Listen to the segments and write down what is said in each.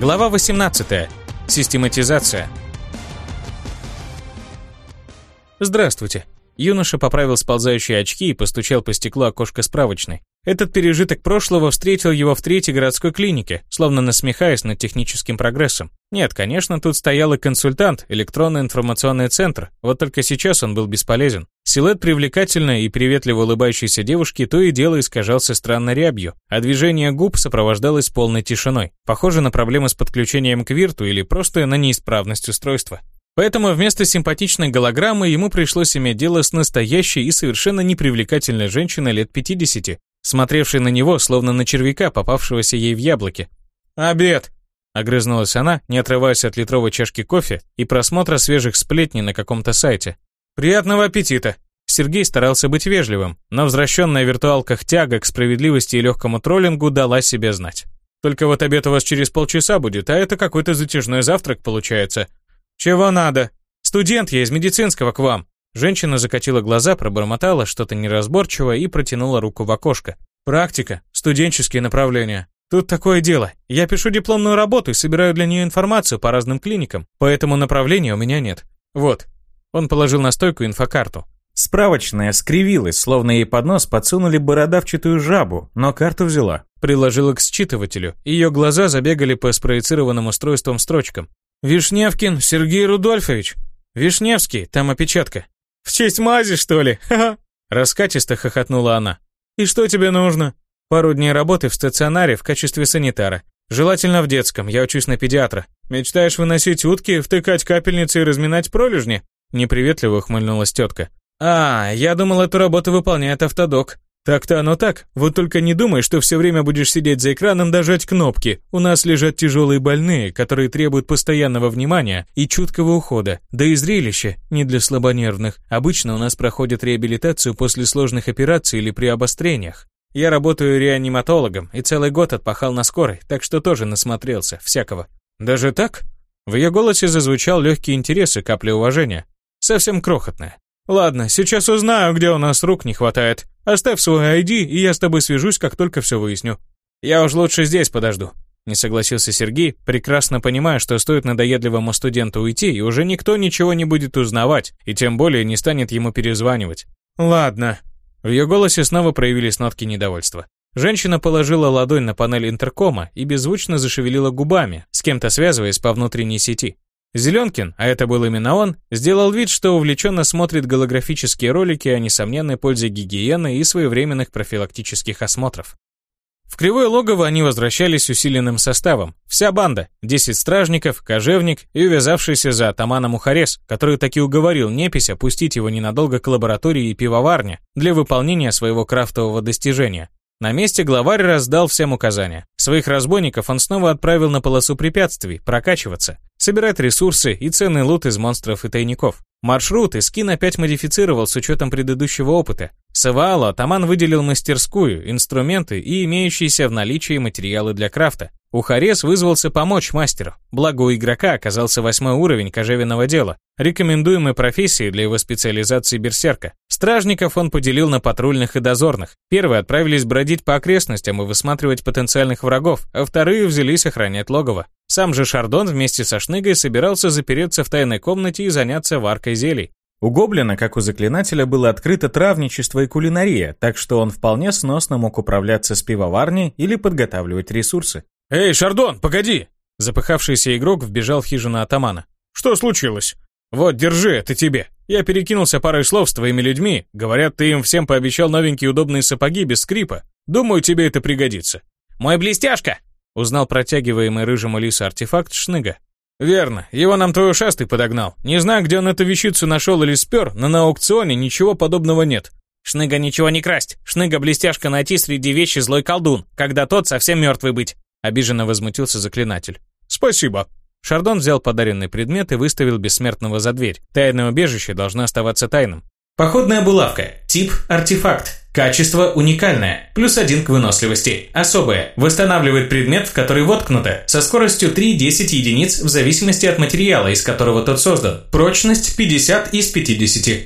Глава 18. Систематизация. Здравствуйте. Юноша поправил сползающие очки и постучал по стеклу окошка справочной. Этот пережиток прошлого встретил его в третьей городской клинике, словно насмехаясь над техническим прогрессом. Нет, конечно, тут стоял и консультант, электронный информационный центр, вот только сейчас он был бесполезен. Силуэт привлекательной и приветливо улыбающейся девушки то и дело искажался странной рябью, а движение губ сопровождалось полной тишиной. Похоже на проблемы с подключением к вирту или просто на неисправность устройства. Поэтому вместо симпатичной голограммы ему пришлось иметь дело с настоящей и совершенно непривлекательной женщиной лет 50, смотревшей на него, словно на червяка, попавшегося ей в яблоке. «Обед!» — огрызнулась она, не отрываясь от литровой чашки кофе и просмотра свежих сплетней на каком-то сайте. «Приятного аппетита!» Сергей старался быть вежливым, но возвращенная виртуалках тяга к справедливости и легкому троллингу дала себе знать. «Только вот обед у вас через полчаса будет, а это какой-то затяжной завтрак получается. «Чего надо? Студент я из медицинского к вам». Женщина закатила глаза, пробормотала что-то неразборчивое и протянула руку в окошко. «Практика, студенческие направления. Тут такое дело. Я пишу дипломную работу и собираю для нее информацию по разным клиникам, поэтому направления у меня нет. Вот». Он положил на стойку инфокарту. Справочная скривилась, словно ей под нос подсунули бородавчатую жабу, но карту взяла. Приложила к считывателю. Ее глаза забегали по спроецированным устройствам строчкам. «Вишневкин Сергей Рудольфович. Вишневский, там опечатка». «В честь мази, что ли? Ха-ха!» Раскатисто хохотнула она. «И что тебе нужно?» «Пару дней работы в стационаре в качестве санитара. Желательно в детском, я учусь на педиатра. Мечтаешь выносить утки, втыкать капельницы и разминать пролежни?» Неприветливо ухмыльнулась тетка. «А, я думал, эту работу выполняет автодок. Так-то оно так. Вот только не думай, что все время будешь сидеть за экраном да жать кнопки. У нас лежат тяжелые больные, которые требуют постоянного внимания и чуткого ухода. Да и зрелище не для слабонервных. Обычно у нас проходят реабилитацию после сложных операций или при обострениях. Я работаю реаниматологом и целый год отпахал на скорой, так что тоже насмотрелся всякого. Даже так? В ее голосе зазвучал легкий интерес и капля уважения. Совсем крохотная. Ладно, сейчас узнаю, где у нас рук не хватает. Оставь свой ID, и я с тобой свяжусь, как только все выясню. Я уж лучше здесь подожду. Не согласился Сергей, прекрасно понимая, что стоит надоедливому студенту уйти, и уже никто ничего не будет узнавать, и тем более не станет ему перезванивать. Ладно. В ее голосе снова проявились нотки недовольства. Женщина положила ладонь на панель интеркома и беззвучно зашевелила губами, с кем-то связываясь по внутренней сети. Зеленкин, а это был именно он, сделал вид, что увлеченно смотрит голографические ролики о несомненной пользе гигиены и своевременных профилактических осмотров. В Кривое Логово они возвращались усиленным составом. Вся банда, 10 стражников, кожевник и увязавшийся за атаманом Ухарес, который таки уговорил Непись опустить его ненадолго к лаборатории и пивоварне для выполнения своего крафтового достижения. На месте главарь раздал всем указания. Своих разбойников он снова отправил на полосу препятствий, прокачиваться, собирать ресурсы и ценный лут из монстров и тайников. Маршрут Искин опять модифицировал с учетом предыдущего опыта. Саваалу атаман выделил мастерскую, инструменты и имеющиеся в наличии материалы для крафта. Ухарес вызвался помочь мастеру, благо у игрока оказался восьмой уровень кожевенного дела, рекомендуемой профессии для его специализации берсерка. Стражников он поделил на патрульных и дозорных. Первые отправились бродить по окрестностям и высматривать потенциальных врагов, а вторые взялись охранять логово. Сам же Шардон вместе со Шныгой собирался запереться в тайной комнате и заняться варкой зелий. У Гоблина, как у заклинателя, было открыто травничество и кулинария, так что он вполне сносно мог управляться с пивоварней или подготавливать ресурсы. «Эй, Шардон, погоди!» Запыхавшийся игрок вбежал в хижину атамана. «Что случилось?» «Вот, держи, это тебе. Я перекинулся парой слов с твоими людьми. Говорят, ты им всем пообещал новенькие удобные сапоги без скрипа. Думаю, тебе это пригодится». «Мой блестяшка!» Узнал протягиваемый рыжему лису артефакт Шныга. «Верно, его нам твой ушастый подогнал. Не знаю, где он эту вещицу нашел или спер, но на аукционе ничего подобного нет». «Шныга ничего не красть. Шныга блестяшка найти среди вещи злой колдун, когда тот совсем мертвый быть». Обиженно возмутился заклинатель. «Спасибо». Шардон взял подаренный предмет и выставил бессмертного за дверь. Тайное убежище должно оставаться тайным. Походная булавка. Тип – артефакт. Качество уникальное. Плюс один к выносливости. Особое. Восстанавливает предмет, в который воткнуто, со скоростью 3-10 единиц в зависимости от материала, из которого тот создан. Прочность 50 из 50.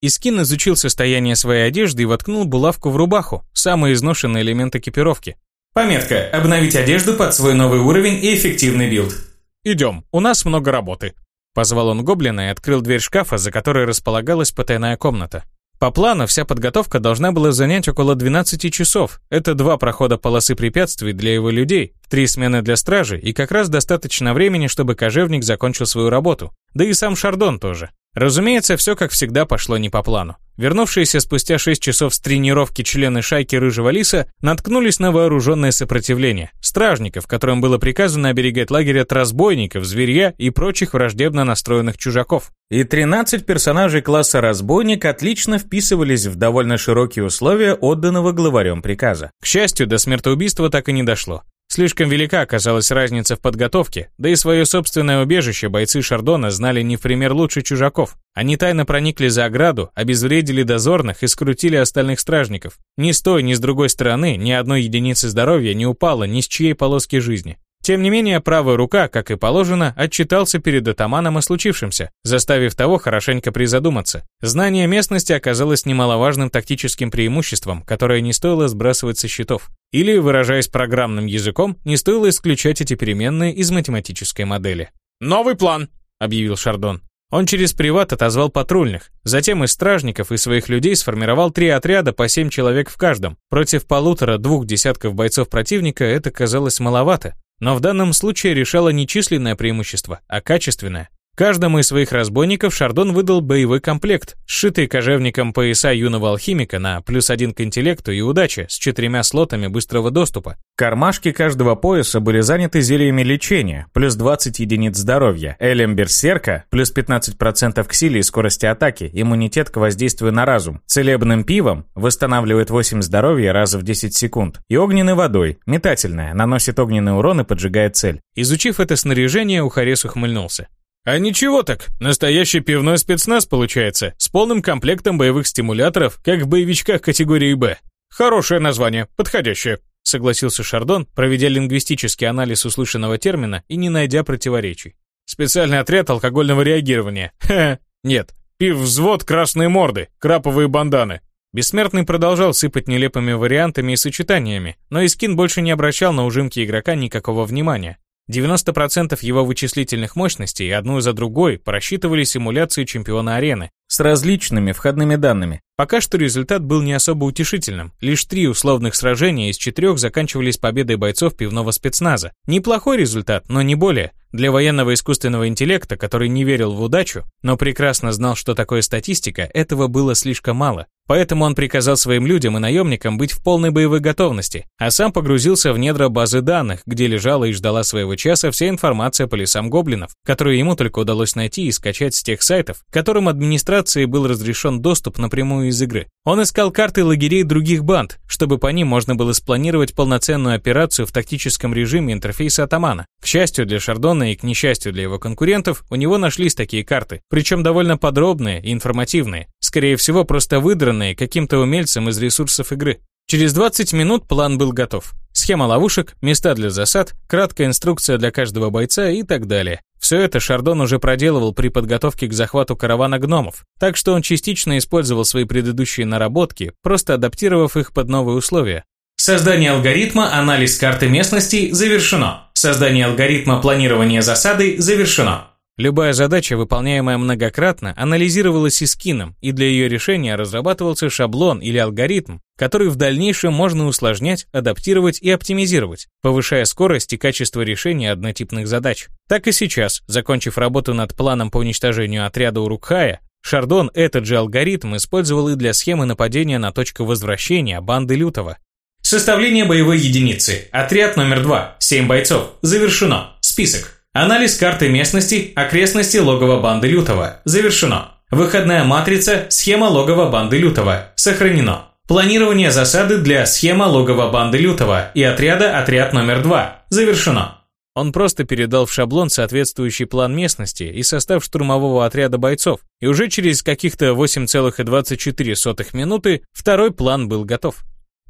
Искин изучил состояние своей одежды и воткнул булавку в рубаху, самый изношенный элемент экипировки. Пометка «Обновить одежду под свой новый уровень и эффективный билд». «Идем, у нас много работы», — позвал он гоблина и открыл дверь шкафа, за которой располагалась потайная комната. По плану, вся подготовка должна была занять около 12 часов. Это два прохода полосы препятствий для его людей, три смены для стражи и как раз достаточно времени, чтобы кожевник закончил свою работу. Да и сам Шардон тоже. Разумеется, все как всегда пошло не по плану. Вернувшиеся спустя 6 часов с тренировки члены шайки Рыжего Лиса наткнулись на вооруженное сопротивление. Стражников, которым было приказано оберегать лагерь от разбойников, зверья и прочих враждебно настроенных чужаков. И 13 персонажей класса разбойник отлично вписывались в довольно широкие условия отданного главарем приказа. К счастью, до смертоубийства так и не дошло. Слишком велика оказалась разница в подготовке, да и свое собственное убежище бойцы Шардона знали не в пример лучше чужаков. Они тайно проникли за ограду, обезвредили дозорных и скрутили остальных стражников. Ни с той, ни с другой стороны ни одной единицы здоровья не упало ни с чьей полоски жизни. Тем не менее, правая рука, как и положено, отчитался перед атаманом о случившемся, заставив того хорошенько призадуматься. Знание местности оказалось немаловажным тактическим преимуществом, которое не стоило сбрасывать со счетов. Или, выражаясь программным языком, не стоило исключать эти переменные из математической модели. «Новый план!» — объявил Шардон. Он через приват отозвал патрульных, затем из стражников и своих людей сформировал три отряда по семь человек в каждом. Против полутора-двух десятков бойцов противника это казалось маловато, но в данном случае решало не численное преимущество, а качественное. Каждому из своих разбойников Шардон выдал боевой комплект, сшитый кожевником пояса юного алхимика на плюс один к интеллекту и удаче с четырьмя слотами быстрого доступа. Кармашки каждого пояса были заняты зельями лечения, плюс 20 единиц здоровья, элем берсерка, плюс 15% к силе и скорости атаки, иммунитет к воздействию на разум, целебным пивом, восстанавливает 8 здоровья раз в 10 секунд, и огненной водой, метательная, наносит огненный урон и поджигает цель. Изучив это снаряжение, Ухарес ухмыльнулся. А ничего так, настоящий пивной спецназ получается, с полным комплектом боевых стимуляторов, как в боевичках категории «Б». Хорошее название, подходящее, согласился Шардон, проведя лингвистический анализ услышанного термина и не найдя противоречий. Специальный отряд алкогольного реагирования. Ха, нет. Пив-взвод красные морды, краповые банданы. Бессмертный продолжал сыпать нелепыми вариантами и сочетаниями, но Искин больше не обращал на ужимки игрока никакого внимания. 90% его вычислительных мощностей одну за другой просчитывали симуляции чемпиона арены с различными входными данными. Пока что результат был не особо утешительным. Лишь три условных сражения из четырех заканчивались победой бойцов пивного спецназа. Неплохой результат, но не более. Для военного искусственного интеллекта, который не верил в удачу, но прекрасно знал, что такое статистика, этого было слишком мало. Поэтому он приказал своим людям и наемникам быть в полной боевой готовности, а сам погрузился в недра базы данных, где лежала и ждала своего часа вся информация по лесам гоблинов, которую ему только удалось найти и скачать с тех сайтов, которым администрации был разрешен доступ напрямую из игры. Он искал карты лагерей других банд, чтобы по ним можно было спланировать полноценную операцию в тактическом режиме интерфейса атамана. К счастью для Шардона и к несчастью для его конкурентов, у него нашлись такие карты, причем довольно подробные и информативные, скорее всего просто выдранные каким-то умельцем из ресурсов игры. Через 20 минут план был готов. Схема ловушек, места для засад, краткая инструкция для каждого бойца и так далее. Все это Шардон уже проделывал при подготовке к захвату каравана гномов, так что он частично использовал свои предыдущие наработки, просто адаптировав их под новые условия. Создание алгоритма анализ карты местности завершено. Создание алгоритма планирования засады завершено. Любая задача, выполняемая многократно, анализировалась искином, и для ее решения разрабатывался шаблон или алгоритм, который в дальнейшем можно усложнять, адаптировать и оптимизировать, повышая скорость и качество решения однотипных задач. Так и сейчас, закончив работу над планом по уничтожению отряда Урукхая, Шардон этот же алгоритм использовал и для схемы нападения на точку возвращения банды Лютого. Составление боевой единицы. Отряд номер 2. 7 бойцов. Завершено. Список. Анализ карты местности, окрестности логова банды Лютого. Завершено. Выходная матрица, схема логова банды Лютого. Сохранено. Планирование засады для схема логова банды Лютого и отряда отряд номер 2. Завершено. Он просто передал в шаблон соответствующий план местности и состав штурмового отряда бойцов, и уже через каких-то 8,24 минуты второй план был готов.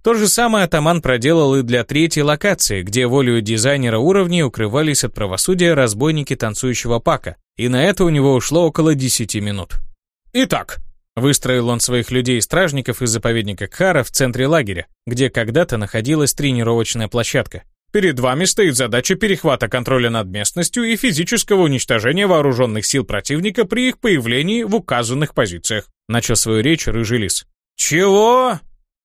То же самое атаман проделал и для третьей локации, где волею дизайнера уровней укрывались от правосудия разбойники танцующего пака, и на это у него ушло около 10 минут. «Итак», — Выстроил он своих людей-стражников из заповедника Кхара в центре лагеря, где когда-то находилась тренировочная площадка. Перед вами стоит задача перехвата контроля над местностью и физического уничтожения вооруженных сил противника при их появлении в указанных позициях. Начал свою речь Рыжий Лис. «Чего?»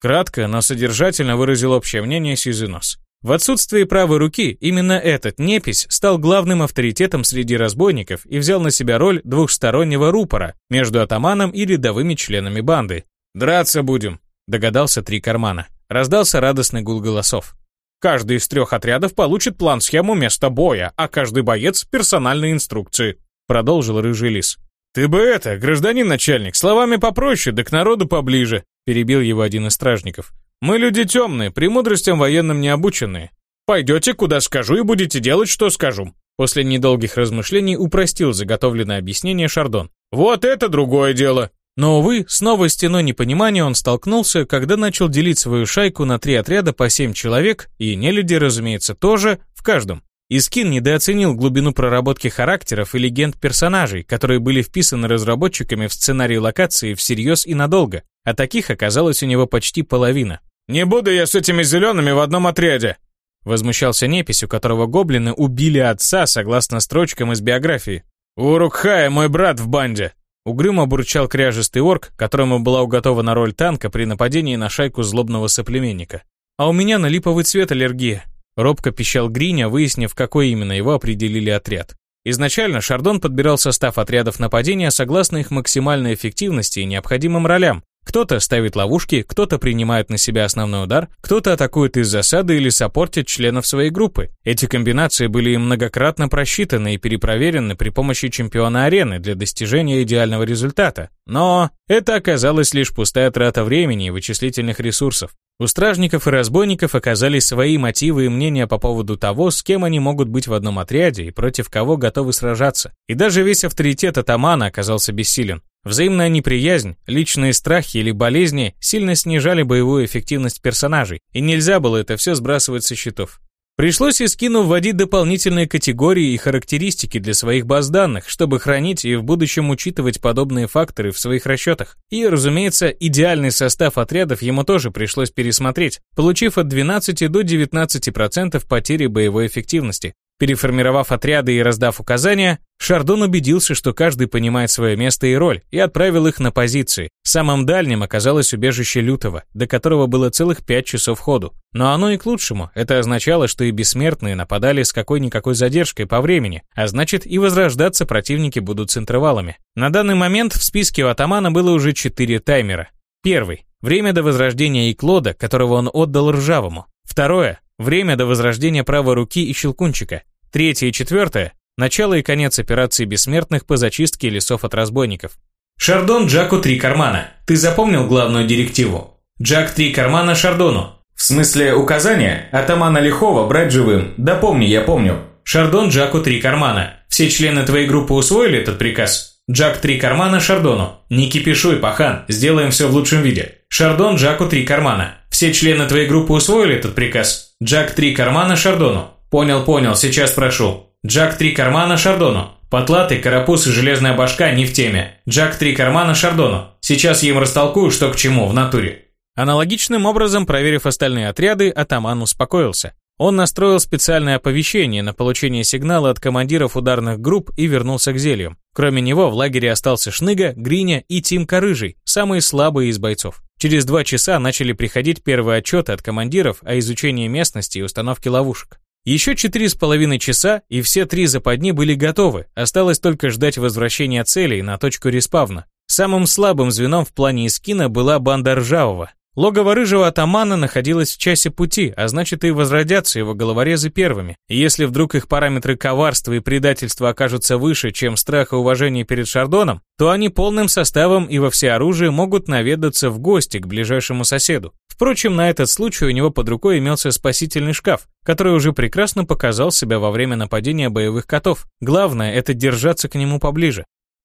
Кратко, но содержательно выразил общее мнение Сизынос. В отсутствие правой руки именно этот непись стал главным авторитетом среди разбойников и взял на себя роль двухстороннего рупора между атаманом и рядовыми членами банды. «Драться будем», — догадался три кармана. Раздался радостный гул голосов. Каждый из трех отрядов получит план-схему места боя, а каждый боец — персональные инструкции», — продолжил Рыжий Лис. «Ты бы это, гражданин начальник, словами попроще, да к народу поближе», — перебил его один из стражников. «Мы люди темные, премудростям военным не обученные. Пойдете, куда скажу, и будете делать, что скажу». После недолгих размышлений упростил заготовленное объяснение Шардон. «Вот это другое дело. Но, увы, с новой стеной непонимания он столкнулся, когда начал делить свою шайку на три отряда по семь человек, и нелюди, разумеется, тоже, в каждом. Искин недооценил глубину проработки характеров и легенд персонажей, которые были вписаны разработчиками в сценарий локации всерьез и надолго, а таких оказалось у него почти половина. «Не буду я с этими зелеными в одном отряде!» Возмущался Непись, у которого гоблины убили отца согласно строчкам из биографии. «Урукхая мой брат в банде!» Угрюмо бурчал кряжистый орк, которому была уготована роль танка при нападении на шайку злобного соплеменника. «А у меня на липовый цвет аллергия», — робко пищал Гриня, выяснив, какой именно его определили отряд. Изначально Шардон подбирал состав отрядов нападения согласно их максимальной эффективности и необходимым ролям, кто-то ставит ловушки, кто-то принимает на себя основной удар, кто-то атакует из засады или саппортит членов своей группы. Эти комбинации были многократно просчитаны и перепроверены при помощи чемпиона арены для достижения идеального результата. Но это оказалось лишь пустая трата времени и вычислительных ресурсов. У стражников и разбойников оказались свои мотивы и мнения по поводу того, с кем они могут быть в одном отряде и против кого готовы сражаться. И даже весь авторитет атамана оказался бессилен. Взаимная неприязнь, личные страхи или болезни сильно снижали боевую эффективность персонажей, и нельзя было это все сбрасывать со счетов. Пришлось Искину вводить дополнительные категории и характеристики для своих баз данных, чтобы хранить и в будущем учитывать подобные факторы в своих расчетах. И, разумеется, идеальный состав отрядов ему тоже пришлось пересмотреть, получив от 12 до 19% потери боевой эффективности. Переформировав отряды и раздав указания, Шардон убедился, что каждый понимает свое место и роль, и отправил их на позиции. Самым дальним оказалось убежище Лютого, до которого было целых пять часов ходу. Но оно и к лучшему. Это означало, что и бессмертные нападали с какой-никакой задержкой по времени, а значит и возрождаться противники будут с интервалами. На данный момент в списке у атамана было уже четыре таймера. Первый. Время до возрождения Иклода, которого он отдал Ржавому. Второе. Время до возрождения правой руки и щелкунчика. Третье и четвертое – начало и конец операции бессмертных по зачистке лесов от разбойников. Шардон Джаку три кармана. Ты запомнил главную директиву? Джак три кармана Шардону. В смысле указания? Атамана Лихова брать живым. Да помни, я помню. Шардон Джаку три кармана. Все члены твоей группы усвоили этот приказ? Джак три кармана Шардону. Не кипишуй, пахан, сделаем все в лучшем виде. Шардон Джаку три кармана. Все члены твоей группы усвоили этот приказ? Джак три кармана Шардону. Понял, понял, сейчас прошу. Джак три кармана Шардону. Потлатый, карапуз и железная башка не в теме. Джак три кармана Шардону. Сейчас я им растолкую, что к чему, в натуре. Аналогичным образом, проверив остальные отряды, атаман успокоился. Он настроил специальное оповещение на получение сигнала от командиров ударных групп и вернулся к зельям. Кроме него в лагере остался Шныга, Гриня и Тимка Рыжий, самые слабые из бойцов. Через два часа начали приходить первые отчеты от командиров о изучении местности и установке ловушек. Еще четыре с половиной часа, и все три западни были готовы, осталось только ждать возвращения целей на точку респавна. Самым слабым звеном в плане Искина была банда Ржавого. Логово рыжего атамана находилось в часе пути, а значит и возродятся его головорезы первыми. И если вдруг их параметры коварства и предательства окажутся выше, чем страх и уважение перед Шардоном, то они полным составом и во всеоружии могут наведаться в гости к ближайшему соседу. Впрочем, на этот случай у него под рукой имелся спасительный шкаф, который уже прекрасно показал себя во время нападения боевых котов. Главное – это держаться к нему поближе.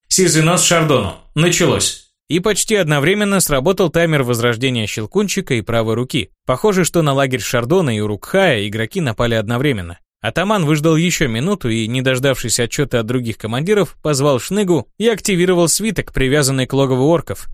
Сизый нос Шардону. Началось. И почти одновременно сработал таймер возрождения Щелкунчика и правой руки. Похоже, что на лагерь Шардона и Урукхая игроки напали одновременно. Атаман выждал еще минуту и, не дождавшись отчета от других командиров, позвал Шныгу и активировал свиток, привязанный к логову орков.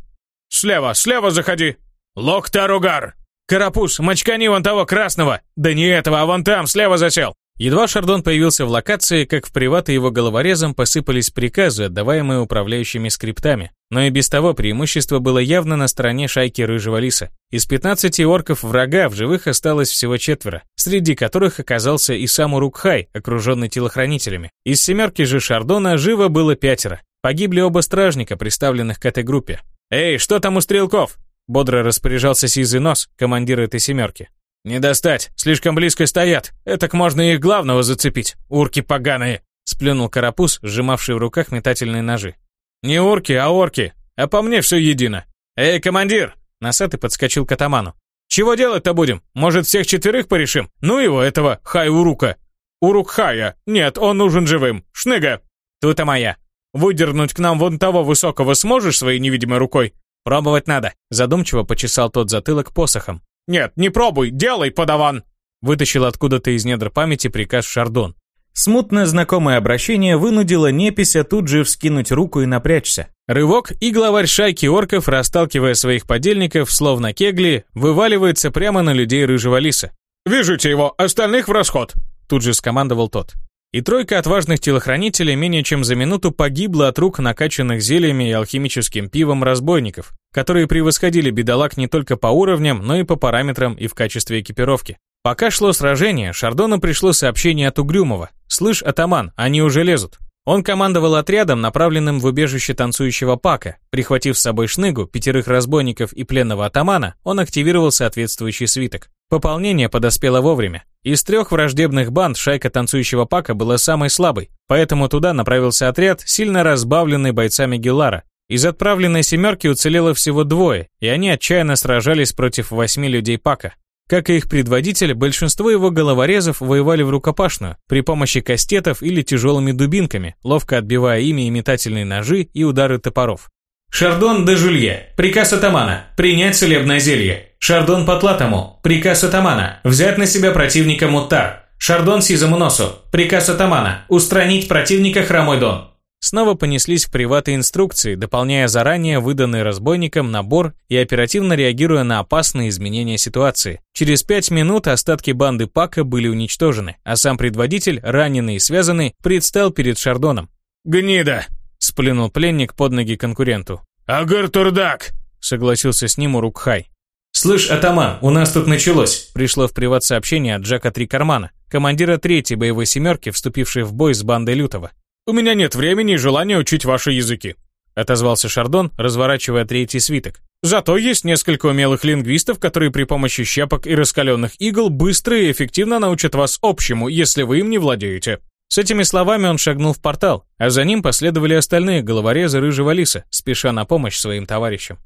Слева, слева заходи! Локтаругар! Карапуз, мочкани вон того красного! Да не этого, а вон там, слева засел!» Едва Шардон появился в локации, как в приваты его головорезом посыпались приказы, отдаваемые управляющими скриптами. Но и без того преимущество было явно на стороне шайки Рыжего Лиса. Из 15 орков врага в живых осталось всего четверо, среди которых оказался и сам Урукхай, окруженный телохранителями. Из семерки же Шардона живо было пятеро. Погибли оба стражника, представленных к этой группе. «Эй, что там у стрелков?» Бодро распоряжался Сизый Нос, командир этой семерки. «Не достать, слишком близко стоят. Этак можно их главного зацепить, урки поганые!» Сплюнул карапуз, сжимавший в руках метательные ножи. «Не урки, а орки, а по мне все едино. Эй, командир!» Носатый подскочил к атаману. «Чего делать-то будем? Может, всех четверых порешим? Ну его, этого, Хай-Урука!» «Урук-Хая! Нет, он нужен живым! Шныга!» «Тут-то моя!» «Выдернуть к нам вон того высокого сможешь своей невидимой рукой?» «Пробовать надо», задумчиво почесал тот затылок посохом. «Нет, не пробуй, делай, подаван!» Вытащил откуда-то из недр памяти приказ Шардон. Смутно знакомое обращение вынудило Непися тут же вскинуть руку и напрячься. Рывок, и главарь шайки орков, расталкивая своих подельников, словно кегли, вываливается прямо на людей рыжего лиса. «Вяжите его, остальных в расход!» Тут же скомандовал тот. И тройка отважных телохранителей менее чем за минуту погибла от рук накачанных зельями и алхимическим пивом разбойников, которые превосходили бедолаг не только по уровням, но и по параметрам и в качестве экипировки. Пока шло сражение, Шардону пришло сообщение от Угрюмова. «Слышь, атаман, они уже лезут». Он командовал отрядом, направленным в убежище танцующего Пака. Прихватив с собой шныгу, пятерых разбойников и пленного атамана, он активировал соответствующий свиток. Пополнение подоспело вовремя. Из трех враждебных банд шайка танцующего Пака была самой слабой, поэтому туда направился отряд, сильно разбавленный бойцами Геллара. Из отправленной семерки уцелело всего двое, и они отчаянно сражались против восьми людей Пака. Как и их предводитель, большинство его головорезов воевали в рукопашную, при помощи кастетов или тяжелыми дубинками, ловко отбивая ими и метательные ножи и удары топоров. Шардон де Жулье. Приказ атамана. Принять целебное зелье. Шардон Потлатому. Приказ атамана. Взять на себя противника Муттар. Шардон Сизому Носу. Приказ атамана. Устранить противника Хромой Дон. Снова понеслись в приваты инструкции, дополняя заранее выданный разбойникам набор и оперативно реагируя на опасные изменения ситуации. Через пять минут остатки банды Пака были уничтожены, а сам предводитель, раненый и связанный, предстал перед Шардоном. «Гнида!» Сплюнул пленник под ноги конкуренту. «Агар Турдак!» Согласился с ним Урукхай. «Слышь, атаман, у нас тут началось!» Пришло в приват сообщение от Джака Три Кармана, командира третьей боевой семерки, вступившей в бой с бандой Лютого. «У меня нет времени и желания учить ваши языки», отозвался Шардон, разворачивая третий свиток. Зато есть несколько умелых лингвистов, которые при помощи щепок и раскаленных игл быстро и эффективно научат вас общему, если вы им не владеете. С этими словами он шагнул в портал, а за ним последовали остальные головорезы рыжего лиса, спеша на помощь своим товарищам.